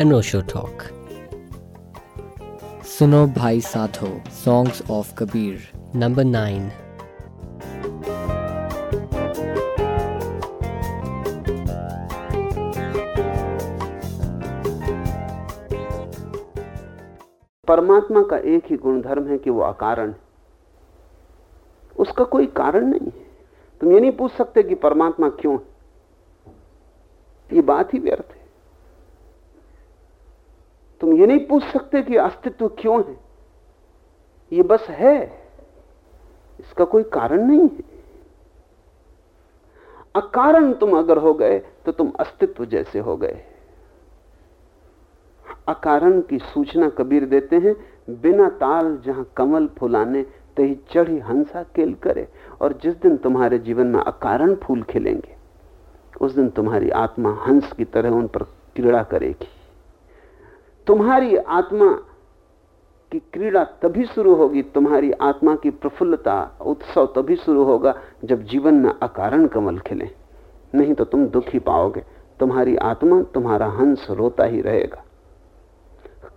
अनोशो talk सुनो भाई साथो songs of Kabir number nine परमात्मा का एक ही गुणधर्म है कि वो अकारण उसका कोई कारण नहीं है। तुम ये नहीं पूछ सकते कि परमात्मा क्यों है। ये बात ही व्यर्थ है। तुम ये नहीं पूछ सकते कि अस्तित्व क्यों है। ये बस है। इसका कोई कारण नहीं है। अकारण तुम अगर हो गए तो तुम अस्तित्व जैसे हो गए। अकारण की सूचना कबीर देते हैं, बिना ताल जहाँ कमल फुलाने, तही चढ़ी हंसा केल करे, और जिस दिन तुम्हारे जीवन में अकारण फूल खिलेंगे, उस दिन तुम्हारी आत्मा हंस की तरह उन पर क्रीड़ा करेगी। तुम्हारी आत्मा की क्रीड़ा तभी शुरू होगी, तुम्हारी आत्मा की प्रफुल्लता, उत्सव तभी शुरू होगा जब जीवन में अकारण कमल खिले। नहीं तो तुम दुखी पाओगे, तुम्हारी आत्मा, तुम्हारा हंस रोता ही रहेगा।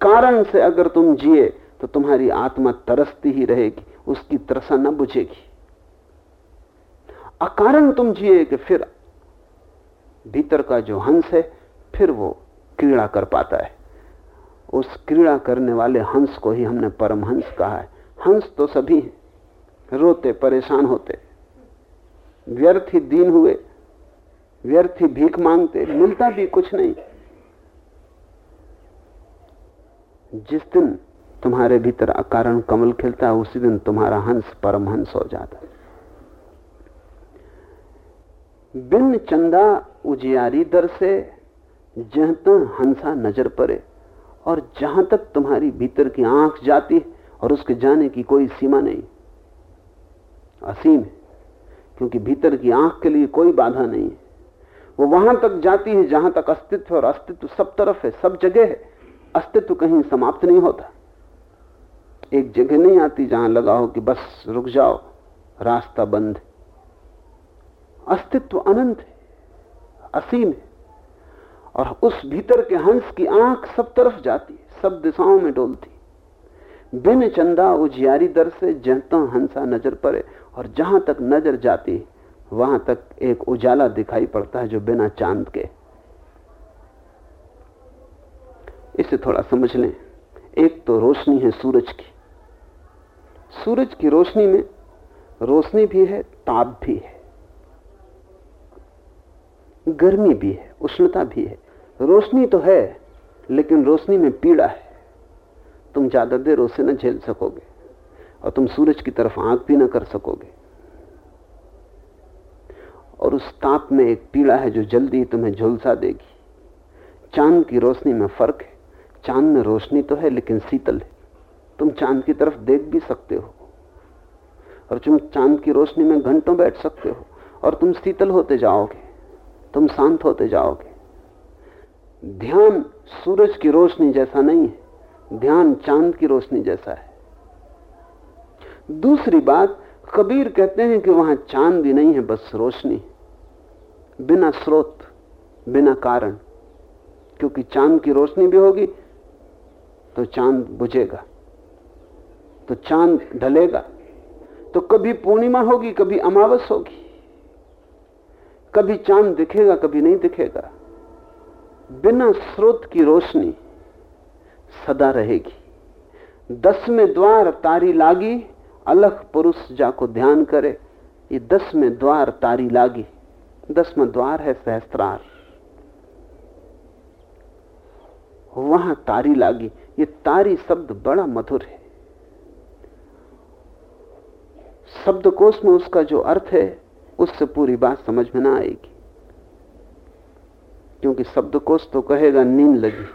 कारण से अगर तुम जिए तो तुम्हारी आत्मा तरसती ही रहेगी, उसकी तरसा न बुझेगी। अकारण तुम जिए कि फिर भीतर का जो हंस है, फिर वो क्रीड़ा कर पाता है। उस क्रीड़ा करने वाले हंस को ही हमने परमहंस कहा है। हंस तो सभी हैं। रोते, परेशान होते। व्यर्थ ही दीन हुए, व्यर्थ ही भीख मांगते, मिलता भी कुछ नहीं। जिस दिन तुम्हारे भीतर अकारण कमल खिलता है उसी दिन तुम्हारा हंस परमहंस हो जाता। है बिन चंदा उजियारी दर से जहता हंसा नज़र पड़े। और जहाँ तक तुम्हारी भीतर की आँख जाती है और उसके जाने की कोई सीमा नहीं। असीम है, क्योंकि भीतर की आँख के लिए कोई बाधा नहीं है। वो वहाँ तक जाती है जहाँ तक अस्तित्व और अस्तित्व सब तरफ़ है, सब जगह है। अस्तित्व कहीं समाप्त नहीं होता। एक जगह नहीं आती जहाँ लगा हो कि बस रुक जाओ, रास्ता बंद अस्तित्व अनंत है, असीम है। और उस भीतर के हंस की आँख सब तरफ़ जाती सब दिशाओं में डोलती बिन चंदा उजियारी दर से जहता हंसा नज़र पड़े और जहाँ तक नज़र जाती, वहाँ तक एक उजाला दिखाई पड़ता है जो बिना चाँद के। इसे थोड़ा समझ लें। एक तो रोशनी है सूरज की। सूरज की रोशनी में रोशनी भी है, ताप भी है। गर्मी भी है, उष्णता भी है। रोशनी तो है, लेकिन रोशनी में पीड़ा है। तुम ज़्यादा देर उसे न झेल सकोगे और तुम सूरज की तरफ़ आँख भी ना कर सकोगे। और उस ताप में एक पीड़ा है जो जल्दी ही तुम्हें झुलसा देगी। चाँद की रोशनी में फ़र्क है। चाँद में रोशनी तो है, लेकिन शीतल है। तुम चाँद की तरफ़ देख भी सकते हो। और तुम चाँद की रोशनी में घंटों बैठ सकते हो। और तुम शीतल होते जाओगे। तुम शांत होते जाओगे। ध्यान सूरज की रोशनी जैसा नहीं है, ध्यान चाँद की रोशनी जैसा है। दूसरी बात, कबीर कहते हैं कि वहाँ चाँद भी नहीं है, बस रोशनी बिना स्रोत, बिना कारण, क्योंकि चाँद की रोशनी भी होगी तो चाँद बुझेगा तो चाँद ढलेगा तो कभी पूर्णिमा होगी, कभी अमावस होगी। कभी चाँद दिखेगा, कभी नहीं दिखेगा। बिना स्रोत की रोशनी सदा रहेगी। दसवें द्वार तारी लागी अलग पुरुष जाको ध्यान करे। ये दसवें द्वार तारी लागी। दसवें द्वार है सहस्त्रार। वहाँ तारी लागी। ये तारी शब्द बड़ा मधुर है। शब्दकोश में उसका जो अर्थ है, उससे पूरी बात समझ में ना आएगी। क्योंकि शब्दकोश तो कहेगा, नींद लगी,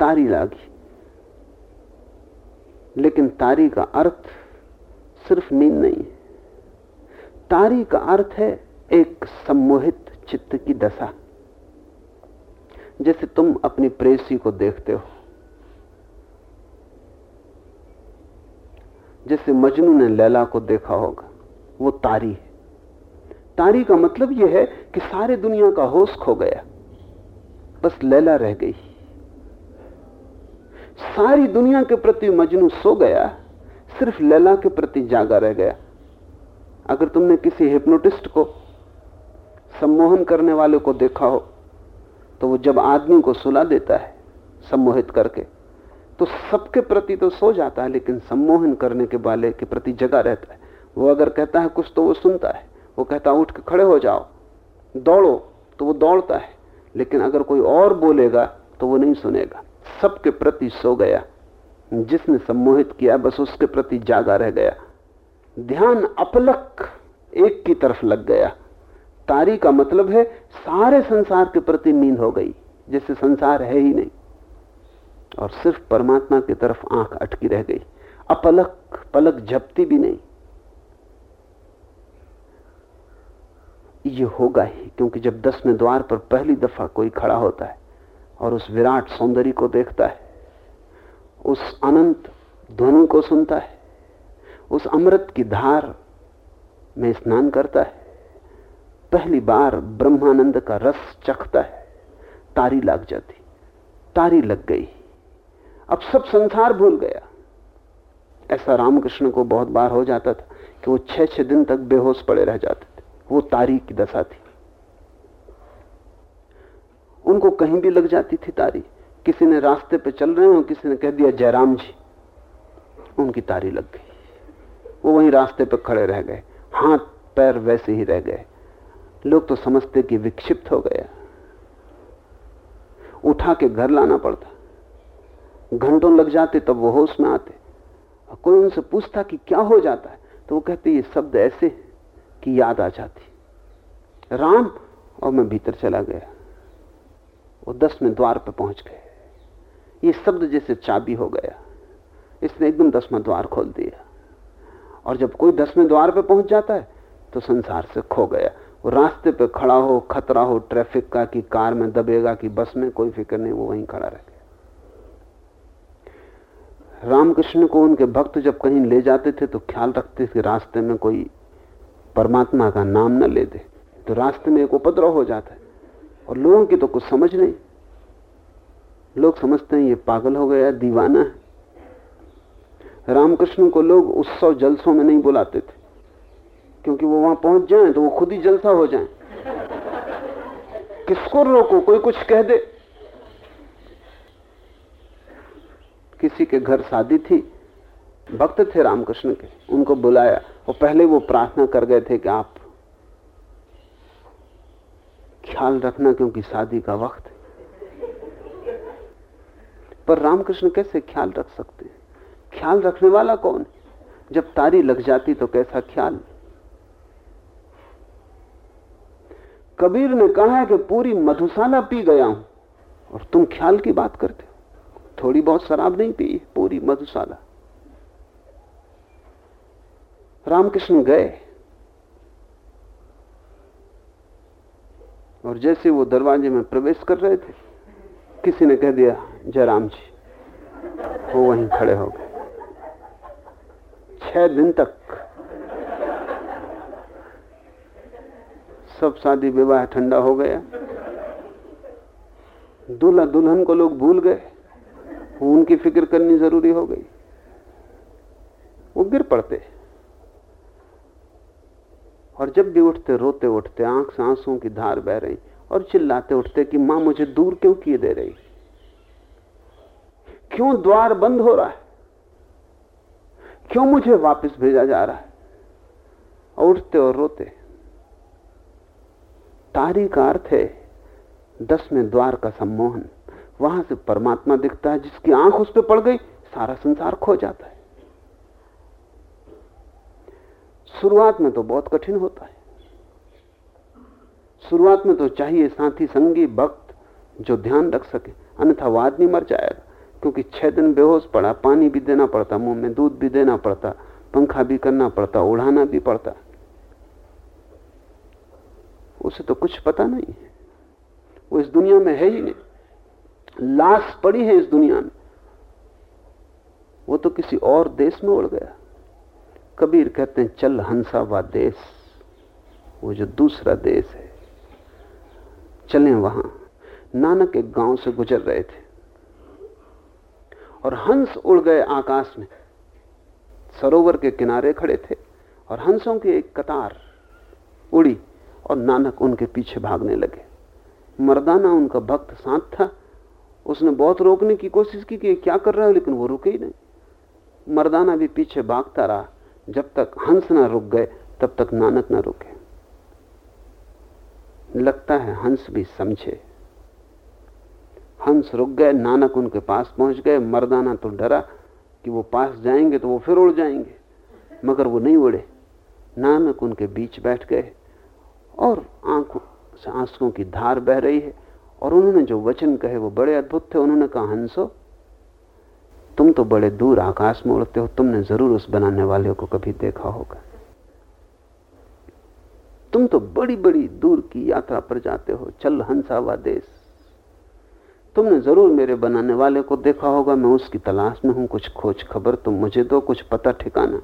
तारी लागी। लेकिन तारी का अर्थ सिर्फ़ नींद नहीं है। तारी का अर्थ है एक सम्मोहित चित्त की दशा। जैसे तुम अपनी प्रेसी को देखते हो, जैसे मजनू ने लैला को देखा होगा, वो तारी है। तारी का मतलब यह है कि सारे दुनिया का होश खो गया। बस लैला रह गई। सारी दुनिया के प्रति मजनू सो गया, सिर्फ़ लैला के प्रति जागा रह गया। अगर तुमने किसी हिप्नोटिस्ट को सम्मोहन करने वाले को देखा हो तो वो जब आदमी को सुला देता है सम्मोहित करके तो सबके प्रति तो सो जाता है, लेकिन सम्मोहन करने के वाले के प्रति जगा रहता है। वो अगर कहता है कुछ तो वो सुनता है। वो कहता, उठ के खड़े हो जाओ। दौड़ो तो वो दौड़ता है। लेकिन अगर कोई और बोलेगा तो वो नहीं सुनेगा। सबके प्रति सो गया। जिसने सम्मोहित किया, बस उसके प्रति जागा रह गया। ध्यान अपलक एक की तरफ़ लग गया। तारी का मतलब है, सारे संसार के प्रति नींद हो गई, जैसे संसार है ही नहीं। और सिर्फ़ परमात्मा की तरफ़ आँख अटकी रह गई। अपलक, पलक झपती भी नहीं। ये होगा ही, क्योंकि जब दसवें द्वार पर पहली दफ़ा कोई खड़ा होता है और उस विराट सौंदर्य को देखता है, उस अनंत ध्वनि को सुनता है, उस अमृत की धार में स्नान करता है, पहली बार ब्रह्मानंद का रस चखता है, तारी लग जाती, तारी लग गई। अब सब संसार भूल गया। ऐसा रामकृष्ण को बहुत बार हो जाता था कि वो छह छह दिन तक बेहोश पड़े रह जाते। वो तारी की दशा थी। उनको कहीं भी लग जाती थी तारी किसी ने रास्ते पे चल रहे हो, किसी ने कह दिया, जयराम जी, उनकी तारी लग गई। वो वहीं रास्ते पे खड़े रह गए। हाथ, पैर वैसे ही रह गए। लोग तो समझते कि विक्षिप्त हो गया। उठा के घर लाना पड़ता। घंटों लग जाते, तब वो होश में आते। कोई उनसे पूछता कि क्या हो जाता है? तो वो कहते, ये शब्द ऐसे कि याद आ जाती। राम और मैं भीतर चला गया। वो दसवें द्वार पर पहुँच गए। ये शब्द जैसे चाबी हो गया। इसने एकदम दसवां द्वार खोल दिया। और जब कोई दसवें द्वार पे पहुँच जाता है तो संसार से खो गया। वो रास्ते पे खड़ा हो, खतरा हो, ट्रैफ़िक का कि कार में दबेगा कि बस में, कोई फ़िक्र नहीं, वो वहीं खड़ा रह गया। रामकृष्ण को उनके भक्त जब कहीं ले जाते थे तो ख्याल रखते थे रास्ते में कोई परमात्मा का नाम न ले दे तो रास्ते में एक उपद्रव हो जाता है। और लोगों की तो कुछ समझ नहीं। लोग समझते हैं ये पागल हो गया, दीवाना है। रामकृष्ण को लोग उत्सव जलसों में नहीं बुलाते थे, क्योंकि वो वहाँ पहुँच जाए तो वो खुद ही जलसा हो जाए। किसको रोको, कोई कुछ कह दे। किसी के घर शादी थी, भक्त थे रामकृष्ण के, उनको बुलाया। और पहले वो प्रार्थना कर गए थे कि आप ख्याल रखना क्योंकि शादी का वक्त है। पर रामकृष्ण कैसे ख्याल रख सकते हैं? ख्याल रखने वाला कौन है? जब तारी लग जाती तो कैसा ख्याल? कबीर ने कहा है कि पूरी मधुशाला पी गया हूँ और तुम ख्याल की बात करते हो। थोड़ी बहुत शराब नहीं पी पूरी मधुशाला। रामकृष्ण गए। और जैसे वो दरवाजे में प्रवेश कर रहे थे, किसी ने कह दिया, जयराम जी, वो वहीं खड़े हो गए। छह दिन तक सब शादी विवाह ठंडा हो गया। दूल्हा दुल्हन को लोग भूल गए। उनकी फ़िक्र करनी ज़रूरी हो गई। वो गिर पड़ते। और जब भी उठते, रोते उठते आँख से आंसुओं की धार बह रही और चिल्लाते उठते कि माँ मुझे दूर क्यों किए दे रही? क्यों द्वार बंद हो रहा है? क्यों मुझे वापस भेजा जा रहा है? और उठते और रोते। तारी का अर्थ है दसवें द्वार का सम्मोहन। वहाँ से परमात्मा दिखता है जिसकी आँख उस पर पड़ गई, सारा संसार खो जाता है। शुरुआत में तो बहुत कठिन होता है। शुरुआत में तो चाहिए साथी, संगी, भक्त जो ध्यान रख सके। अन्यथा वो आदमी मर जाएगा, क्योंकि छह दिन बेहोश पड़ा, पानी भी देना पड़ता, मुँह में दूध भी देना पड़ता, पंखा भी करना पड़ता, उड़ाना भी पड़ता। उसे तो कुछ पता नहीं है। वो इस दुनिया में है ही नहीं। लाश पड़ी है इस दुनिया में। वो तो किसी और देश में उड़ गया। कबीर कहते हैं, चल हंसा व देश, वो जो दूसरा देश है। चलें वहाँ। नानक एक गाँव से गुजर रहे थे। और हंस उड़ गए आकाश में। सरोवर के किनारे खड़े थे और हंसों की एक कतार उड़ी और नानक उनके पीछे भागने लगे। मर्दाना उनका भक्त साथ था। उसने बहुत रोकने की कोशिश की कि क्या कर रहा है, लेकिन वो रुके ही नहीं। मर्दाना भी पीछे भागता रहा। जब तक हंस ना रुक गए, तब तक नानक ना रुके। लगता है हंस भी समझे। हंस रुक गए, नानक उनके पास पहुँच गए, मर्दाना तो डरा कि वो पास जाएँगे तो वो फिर उड़ जाएँगे, मगर वो नहीं उड़े। नानक उनके बीच बैठ गए और आँखों से आंसुओं की धार बह रही है और उन्होंने जो वचन कहे वो बड़े अद्भुत थे। उन्होंने कहा, हंसो तुम तो बड़े दूर आकाश में उड़ते हो, तुमने ज़रूर उस बनाने वाले को कभी देखा होगा। तुम तो बड़ी बड़ी दूर की यात्रा पर जाते हो, चल हंसावा देश। तुमने ज़रूर मेरे बनाने वाले को देखा होगा, मैं उसकी तलाश में हूँ, कुछ खोज खबर तुम मुझे दो, कुछ पता ठिकाना।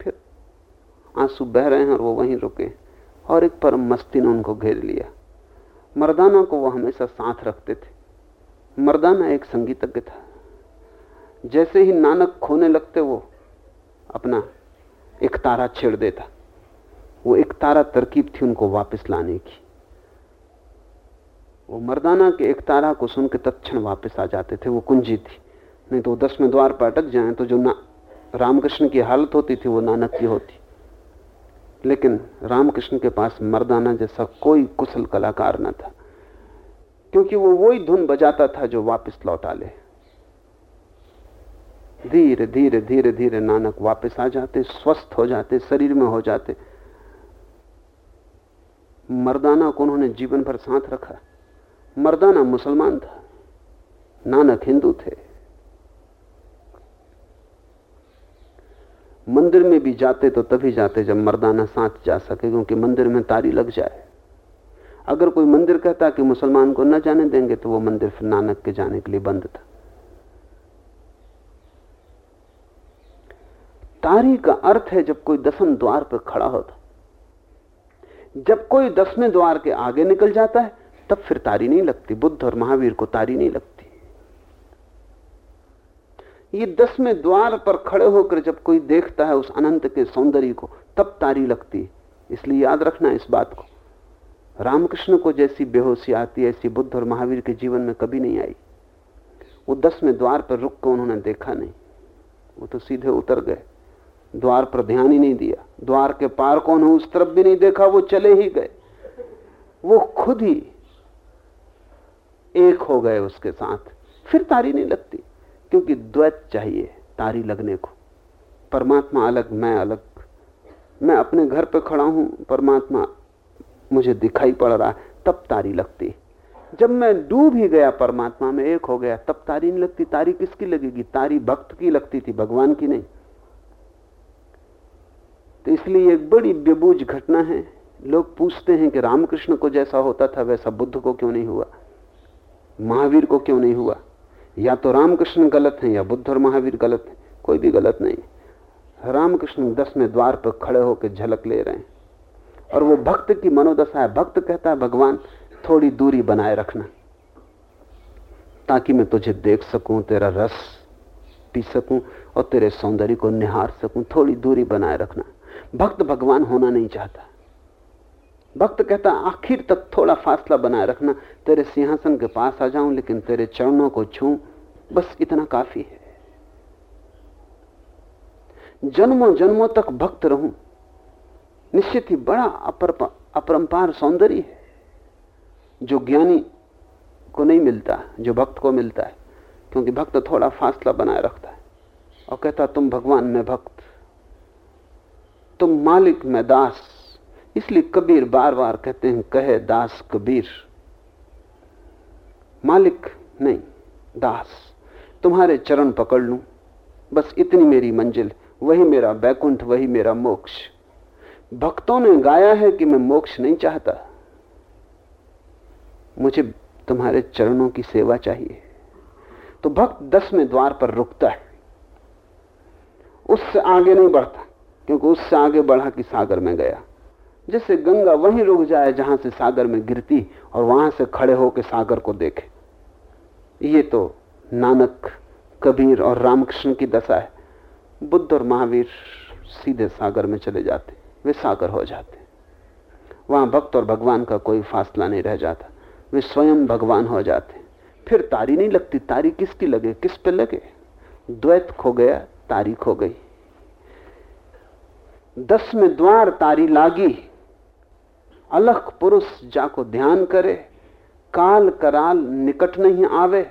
फिर आँसू बह रहे हैं और वो वहीं रुके, और एक परम मस्ती ने उनको घेर लिया। मर्दाना को वो हमेशा साथ रखते थे। मर्दाना एक संगीतज्ञ था। जैसे ही नानक खोने लगते, वो अपना एक तारा छेड़ देता। वो एक तारा तरकीब थी उनको वापस लाने की। वो मर्दाना के एक तारा को सुन के तत्ण वापस आ जाते थे। वो कुंजी थी। नहीं तो दसवें द्वार पर अटक जाए तो जो ना रामकृष्ण की हालत होती थी, वो नानक की होती। लेकिन रामकृष्ण के पास मर्दाना जैसा कोई कुशल कलाकार न था। क्योंकि वो वही धुन बजाता था जो वापस लौटा ले धीरे धीरे धीरे धीरे नानक वापस आ जाते, स्वस्थ हो जाते, शरीर में हो जाते। मर्दाना को उन्होंने जीवन भर साथ रखा। मर्दाना मुसलमान था, नानक हिंदू थे। मंदिर में भी जाते तो तभी जाते जब मर्दाना साथ जा सके, क्योंकि मंदिर में तारी लग जाए। अगर कोई मंदिर कहता कि मुसलमान को न जाने देंगे तो वो मंदिर फिर नानक के जाने के लिए बंद था। तारी का अर्थ है जब कोई दसम द्वार पर खड़ा होता जब कोई दसवें द्वार के आगे निकल जाता है, तब फिर तारी नहीं लगती। बुद्ध और महावीर को तारी नहीं लगती। ये दसवें द्वार पर खड़े होकर जब कोई देखता है उस अनंत के सौंदर्य को, तब तारी लगती इसलिए याद रखना इस बात को। रामकृष्ण को जैसी बेहोशी आती ऐसी बुद्ध और महावीर के जीवन में कभी नहीं आई। वो दसवें द्वार पर रुक कर उन्होंने देखा नहीं। वो तो सीधे उतर गए। द्वार पर ध्यान ही नहीं दिया। द्वार के पार कौन हो, उस तरफ़ भी नहीं देखा, वो चले ही गए। वो खुद ही एक हो गए उसके साथ। फिर तारी नहीं लगती, क्योंकि द्वैत चाहिए, तारी लगने को। परमात्मा अलग, मैं अलग। मैं अपने घर पर खड़ा हूँ, परमात्मा मुझे दिखाई पड़ रहा है, तब तारी लगती। जब मैं डूब ही गया परमात्मा में एक हो गया, तब तारी नहीं लगती। तारी किसकी लगेगी? तारी भक्त की लगती थी, भगवान की नहीं। तो इसलिए एक बड़ी बेबूझ घटना है। लोग पूछते हैं कि रामकृष्ण को जैसा होता था, वैसा बुद्ध को क्यों नहीं हुआ? महावीर को क्यों नहीं हुआ? या तो रामकृष्ण गलत है, या बुद्ध और महावीर गलत है, कोई भी गलत नहीं। रामकृष्ण दस में द्वार पर खड़े होकर झलक ले रहे हैं। और वो भक्त की मनोदशा है। भक्त कहता है, भगवान, थोड़ी दूरी बनाए रखना, ताकि मैं तुझे देख सकूँ, तेरा रस पी सकूँ और तेरे सौंदर्य को निहार सकूँ। थोड़ी दूरी बनाए रखना। भक्त भगवान होना नहीं चाहता। भक्त कहता, आखिर तक थोड़ा फासला बनाए रखना। तेरे सिंहासन के पास आ जाऊँ, लेकिन तेरे चरणों को छू, बस इतना काफ़ी है। जन्मों जन्मों तक भक्त रहूँ निश्चित ही बड़ा अपरंपार सौंदर्य है, जो ज्ञानी को नहीं मिलता, जो भक्त को मिलता है, क्योंकि भक्त थोड़ा फासला बनाए रखता है और कहता, तुम भगवान, में भक्त, तुम मालिक, में दास। इसलिए कबीर बार बार कहते हैं, कहे दास कबीर, मालिक नहीं, दास, तुम्हारे चरण पकड़ लूँ, बस इतनी मेरी मंजिल, वही मेरा बैकुंठ वही मेरा मोक्ष भक्तों ने गाया है कि मैं मोक्ष नहीं चाहता। मुझे तुम्हारे चरणों की सेवा चाहिए। तो भक्त दसवें द्वार पर रुकता है। उससे आगे नहीं बढ़ता, क्योंकि उससे आगे बढ़ा कि सागर में गया। जैसे गंगा वहीं रुक जाए जहाँ से सागर में गिरती और वहाँ से खड़े होकर सागर को देखे। ये तो नानक, कबीर और रामकृष्ण की दशा है। बुद्ध और महावीर सीधे सागर में चले जाते। वे सागर हो जाते। वहाँ भक्त और भगवान का कोई फासला नहीं रह जाता। वे स्वयं भगवान हो जाते। फिर तारी नहीं लगती। तारी किसकी लगे? किस पे लगे? द्वैत खो गया, तारी खो गई। दस में द्वार तारी लागी। अलख पुरुष जाको ध्यान करे। काल कराल निकट नहीं आवे।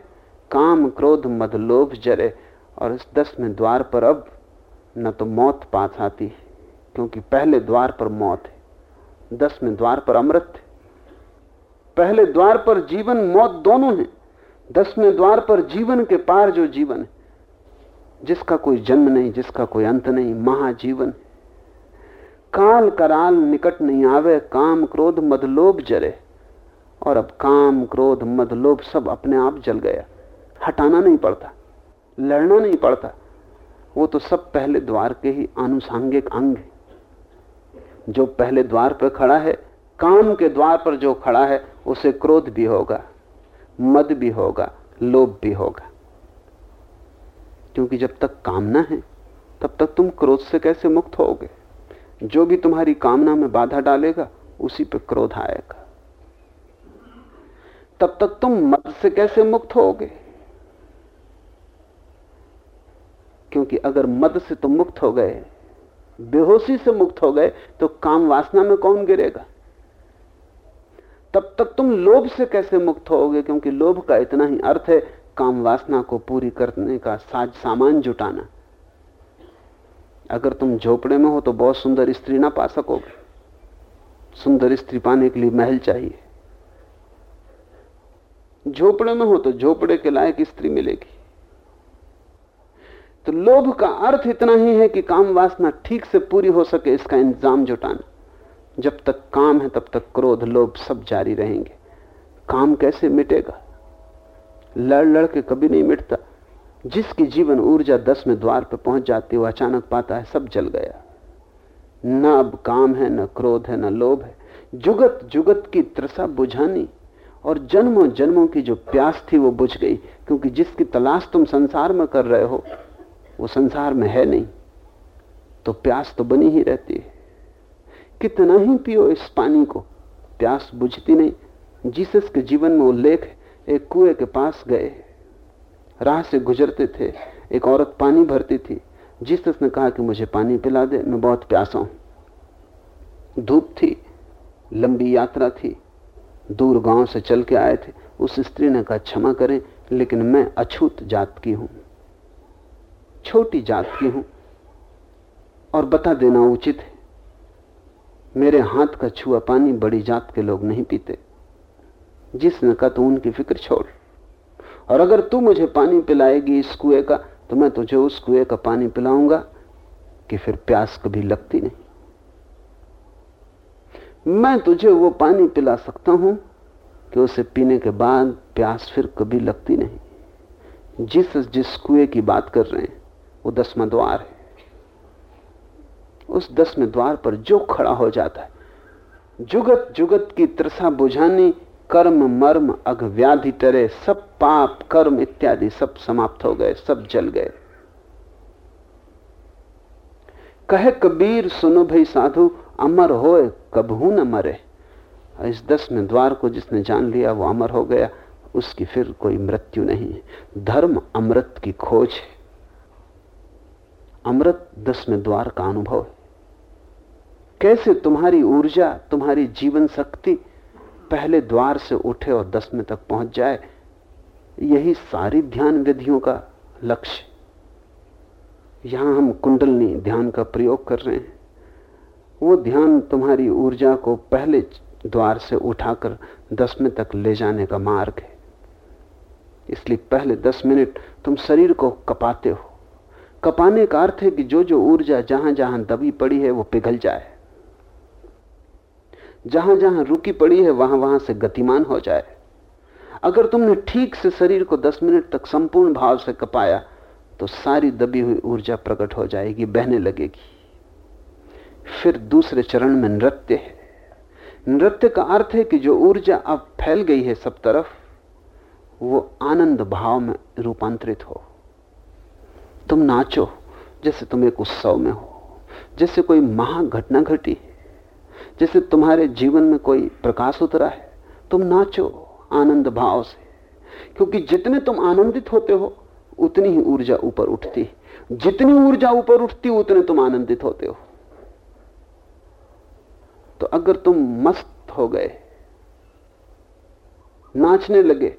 काम क्रोध मद लोभ जरे। और इस दस में द्वार पर अब न तो मौत पास आती क्योंकि पहले द्वार पर मौत है। दसवें द्वार पर अमृत है। पहले द्वार पर जीवन, मौत दोनों है। दसवें द्वार पर जीवन के पार जो जीवन है, जिसका कोई जन्म नहीं, जिसका कोई अंत नहीं, महाजीवन काल कराल निकट नहीं आवे, काम क्रोध मदलोभ जरे। और अब काम क्रोध मदलोभ सब अपने आप जल गया। हटाना नहीं पड़ता, लड़ना नहीं पड़ता। वो तो सब पहले द्वार के ही आनुषांगिक अंग है। जो पहले द्वार पर खड़ा है, काम के द्वार पर जो खड़ा है, उसे क्रोध भी होगा, मद भी होगा, लोभ भी होगा। क्योंकि जब तक कामना है, तब तक तुम क्रोध से कैसे मुक्त होगे? जो भी तुम्हारी कामना में बाधा डालेगा, उसी पर क्रोध आएगा। तब तक तुम मद से कैसे मुक्त होगे? क्योंकि अगर मद से तुम मुक्त हो गए बेहोशी से मुक्त हो गए तो काम वासना में कौन गिरेगा? तब तक तुम लोभ से कैसे मुक्त होगे क्योंकि लोभ का इतना ही अर्थ है काम वासना को पूरी करने का साज सामान जुटाना। अगर तुम झोपड़े में हो तो बहुत सुंदर स्त्री ना पा सकोगे। सुंदर स्त्री पाने के लिए महल चाहिए। झोपड़े में हो तो झोपड़े के लायक स्त्री मिलेगी। तो लोभ का अर्थ इतना ही है कि काम वासना ठीक से पूरी हो सके, इसका इंतज़ाम जुटाना। जब तक काम है, तब तक क्रोध, लोभ सब जारी रहेंगे। काम कैसे मिटेगा? लड़ लड़ के कभी नहीं मिटता। जिसकी जीवन ऊर्जा दस में द्वार पर पहुँच जाती है वो अचानक पाता है, सब जल गया। न अब काम है, न क्रोध है, न लोभ है। जुगत जुगत की त्रसा बुझानी। और जन्मों जन्मों की जो प्यास थी, वो बुझ गई। क्योंकि जिसकी तलाश तुम संसार में कर रहे हो वो संसार में है नहीं तो प्यास तो बनी ही रहती है। कितना ही पियो इस पानी को, प्यास बुझती नहीं। जीसस के जीवन में उल्लेख एक कुएँ के पास गए। राह से गुजरते थे, एक औरत पानी भरती थी। जीसस ने कहा कि मुझे पानी पिला दे, मैं बहुत प्यासा हूँ। धूप थी, लंबी यात्रा थी। दूर गाँव से चल के आए थे। उस स्त्री ने कहा, क्षमा करें, लेकिन मैं अछूत जात की हूँ। छोटी जात की हूँ और बता देना उचित है। मेरे हाथ का छुआ पानी बड़ी जात के लोग नहीं पीते। जिसने कहा तो उनकी फ़िक्र छोड़। और अगर तू मुझे पानी पिलाएगी इस कुएँ का तो मैं तुझे उस कुएँ का पानी पिलाऊँगा कि फिर प्यास कभी लगती नहीं। मैं तुझे वो पानी पिला सकता हूँ कि उसे पीने के बाद प्यास फिर कभी लगती नहीं। जिस जिस कुएँ की बात कर रहे हैं वो दसवां द्वार है। उस दसवें द्वार पर जो खड़ा हो जाता है, जुगत जुगत की त्रसा बुझानी, कर्म मर्म अघ व्याधि टरे, सब पाप, कर्म इत्यादि सब समाप्त हो गए, सब जल गए। कहे कबीर, सुनो भाई साधु, अमर होए कबहू न मरे। इस दस में द्वार को जिसने जान लिया, वो अमर हो गया, उसकी फिर कोई मृत्यु नहीं धर्म अमृत की खोज है। अमृत दस में द्वार का अनुभव है। कैसे तुम्हारी ऊर्जा, तुम्हारी जीवन शक्ति पहले द्वार से उठे और दसवें तक पहुँच जाए, यही सारी ध्यान विधियों का लक्ष्य यहाँ हम कुंडलनी ध्यान का प्रयोग कर रहे हैं। वो ध्यान तुम्हारी ऊर्जा को पहले द्वार से उठाकर दसवें तक ले जाने का मार्ग है। इसलिए पहले दस मिनट तुम शरीर को कपाते हो। कपाने का अर्थ है कि जो जो ऊर्जा जहाँ जहाँ दबी पड़ी है, वो पिघल जाए। जहाँ जहाँ रुकी पड़ी है वहाँ वहाँ से गतिमान हो जाए। अगर तुमने ठीक से शरीर को दस मिनट तक संपूर्ण भाव से कपाया तो सारी दबी हुई ऊर्जा प्रकट हो जाएगी, बहने लगेगी। फिर दूसरे चरण में नृत्य है। नृत्य का अर्थ है कि जो ऊर्जा अब फैल गई है सब तरफ़, वो आनंद भाव में रूपांतरित हो। तुम नाचो, जैसे तुम एक उत्सव में हो, जैसे कोई महाघटना घटी जैसे तुम्हारे जीवन में कोई प्रकाश उतरा है, तुम नाचो आनंद भाव से, क्योंकि जितने तुम आनंदित होते हो, उतनी ही ऊर्जा ऊपर उठती जितनी ऊर्जा ऊपर उठती, उतने तुम आनंदित होते हो। तो अगर तुम मस्त हो गए, नाचने लगे,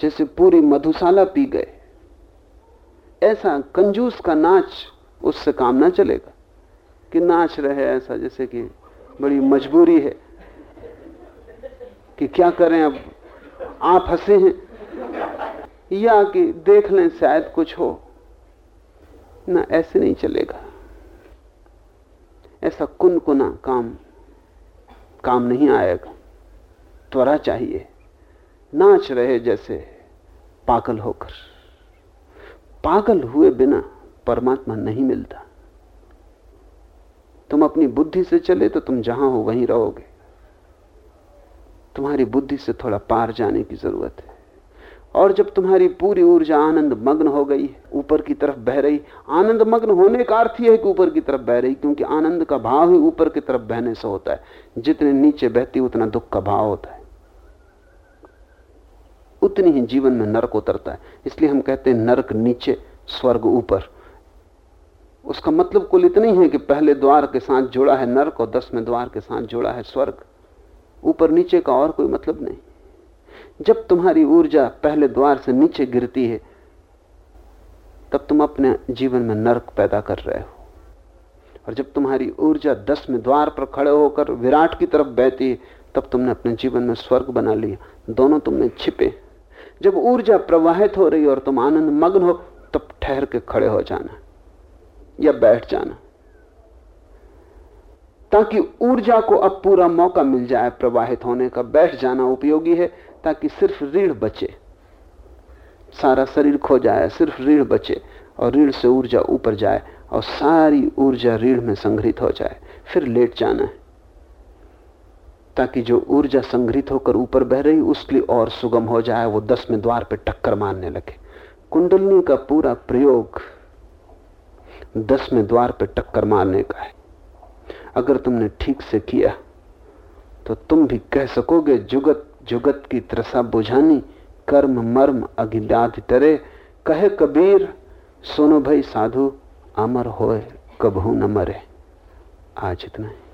जैसे पूरी मधुशाला पी गए ऐसा कंजूस का नाच उससे काम ना चलेगा। कि नाच रहे ऐसा जैसे कि बड़ी मजबूरी है कि क्या करें अब? आप हंसे हैं। या कि देख लें शायद कुछ हो। ना, ऐसे नहीं चलेगा। ऐसा कुन कुना काम काम नहीं आएगा। त्वरा चाहिए। नाच रहे जैसे पागल होकर। पागल हुए बिना परमात्मा नहीं मिलता। तुम अपनी बुद्धि से चले तो तुम जहाँ हो वहीं रहोगे। तुम्हारी बुद्धि से थोड़ा पार जाने की ज़रूरत है। और जब तुम्हारी पूरी ऊर्जा आनंद मग्न हो गई, ऊपर की तरफ़ बह रही, आनंद मग्न होने का अर्थ यह है कि ऊपर की तरफ़ बह रही, क्योंकि आनंद का भाव ही ऊपर की तरफ़ बहने से होता है। जितने नीचे बहती, उतना दुख का भाव होता है। उतनी ही जीवन में नरक उतरता है। इसलिए हम कहते हैं नरक नीचे, स्वर्ग ऊपर। उसका मतलब कुल इतना ही है कि पहले द्वार के साथ जुड़ा है नरक और दसवें द्वार के साथ जुड़ा है स्वर्ग। ऊपर नीचे का और कोई मतलब नहीं। जब तुम्हारी ऊर्जा पहले द्वार से नीचे गिरती है, तब तुम अपने जीवन में नरक पैदा कर रहे हो। और जब तुम्हारी ऊर्जा दसवें द्वार पर खड़े होकर विराट की तरफ़ बहती है, तब तुमने अपने जीवन में स्वर्ग बना लिया। दोनों तुमने छिपे। जब ऊर्जा प्रवाहित हो रही और तुम आनंद मग्न हो, तब ठहर के खड़े हो जाना या बैठ जाना। ताकि ऊर्जा को अब पूरा मौका मिल जाए प्रवाहित होने का, बैठ जाना उपयोगी है ताकि सिर्फ़ रीढ़ बचे। सारा शरीर खो जाए, सिर्फ़ रीढ़ बचे और रीढ़ से ऊर्जा ऊपर जाए और सारी ऊर्जा रीढ़ में संग्रहित हो जाए, फिर लेट जाना है। ताकि जो ऊर्जा संग्रहित होकर ऊपर बह रही उसके लिए और सुगम हो जाए, वो दसवें द्वार पे टक्कर मारने लगे। कुंडलनी का पूरा प्रयोग दसवें द्वार पे टक्कर मारने का है। अगर तुमने ठीक से किया तो तुम भी कह सकोगे, जुगत जुगत की त्रसा बुझानी, कर्म, मर्म, अगिलाद टरे कहे कबीर, सोनो भाई साधु, अमर होए कबहू न मरे। आज इतना है।